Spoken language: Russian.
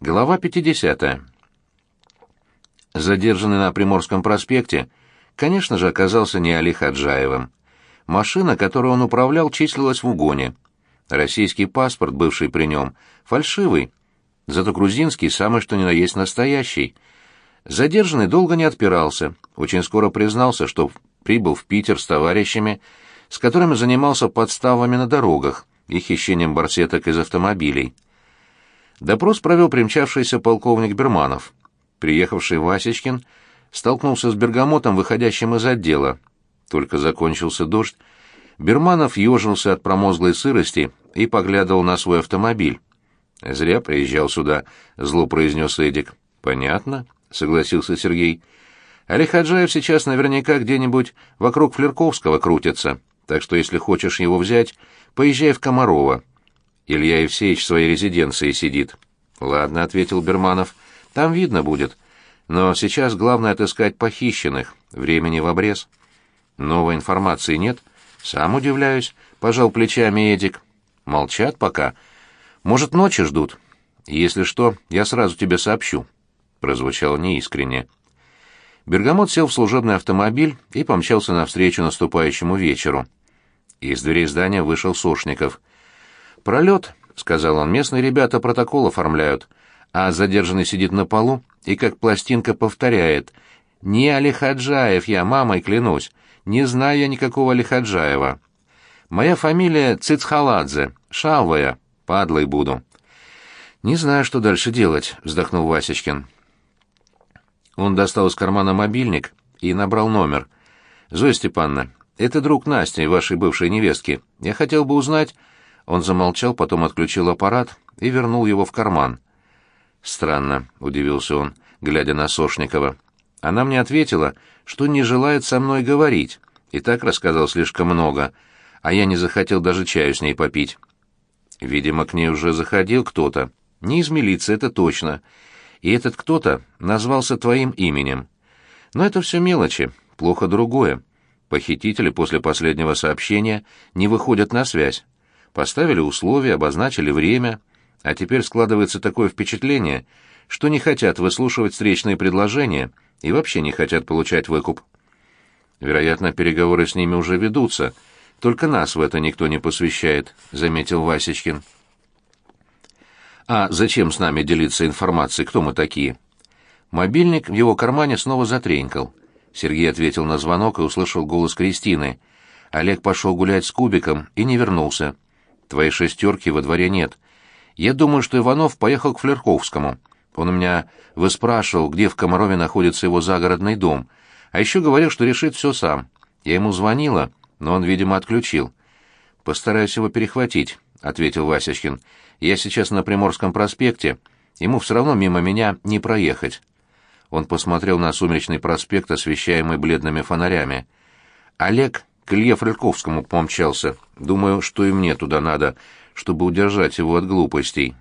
Глава 50. Задержанный на Приморском проспекте, конечно же, оказался не Али Хаджаевым. Машина, которой он управлял, числилась в угоне. Российский паспорт, бывший при нем, фальшивый, зато грузинский самый что ни на есть настоящий. Задержанный долго не отпирался, очень скоро признался, что прибыл в Питер с товарищами, с которыми занимался подставами на дорогах и хищением барсеток из автомобилей. Допрос провел примчавшийся полковник Берманов. Приехавший Васечкин столкнулся с Бергамотом, выходящим из отдела. Только закончился дождь. Берманов ежился от промозглой сырости и поглядывал на свой автомобиль. «Зря приезжал сюда», — зло произнес Эдик. «Понятно», — согласился Сергей. «Али Хаджаев сейчас наверняка где-нибудь вокруг Флерковского крутится, так что если хочешь его взять, поезжай в Комарова. Илья Евсеевич в своей резиденции сидит. Ладно, ответил Берманов. Там видно будет. Но сейчас главное отыскать похищенных. Времени в обрез. Новой информации нет. Сам удивляюсь, пожал плечами Эдик. Молчат пока. Может, ночи ждут. Если что, я сразу тебе сообщу. Прозвучало неискренне. Бергамот сел в служебный автомобиль и помчался навстречу наступающему вечеру. Из дверей здания вышел Сошников. «Пролет», — сказал он, — «местные ребята протокол оформляют, а задержанный сидит на полу и как пластинка повторяет. Не Алихаджаев я, мамой клянусь, не знаю я никакого Алихаджаева. Моя фамилия Цицхаладзе, Шалвая, падлой буду». «Не знаю, что дальше делать», — вздохнул Васечкин. Он достал из кармана мобильник и набрал номер. «Зоя Степановна, это друг Насти, вашей бывшей невестки. Я хотел бы узнать...» Он замолчал, потом отключил аппарат и вернул его в карман. «Странно», — удивился он, глядя на Сошникова. «Она мне ответила, что не желает со мной говорить, и так рассказал слишком много, а я не захотел даже чаю с ней попить». Видимо, к ней уже заходил кто-то. Не из милиции, это точно. И этот кто-то назвался твоим именем. Но это все мелочи, плохо другое. Похитители после последнего сообщения не выходят на связь. Поставили условия, обозначили время, а теперь складывается такое впечатление, что не хотят выслушивать встречные предложения и вообще не хотят получать выкуп. Вероятно, переговоры с ними уже ведутся, только нас в это никто не посвящает, заметил Васечкин. А зачем с нами делиться информацией, кто мы такие? Мобильник в его кармане снова затренькал. Сергей ответил на звонок и услышал голос Кристины. Олег пошел гулять с Кубиком и не вернулся. Твоей шестерки во дворе нет. Я думаю, что Иванов поехал к Флерковскому. Он у меня выспрашивал, где в Комарове находится его загородный дом. А еще говорил, что решит все сам. Я ему звонила, но он, видимо, отключил. «Постараюсь его перехватить», — ответил Васечкин. «Я сейчас на Приморском проспекте. Ему все равно мимо меня не проехать». Он посмотрел на сумеречный проспект, освещаемый бледными фонарями. Олег к Илье Фрельковскому помчался. Думаю, что и мне туда надо, чтобы удержать его от глупостей.